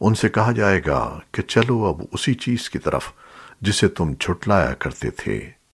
ان سے کہا جائے گا کہ چلو اب اسی چیز کی طرف جسے تم جھٹلایا کرتے تھے۔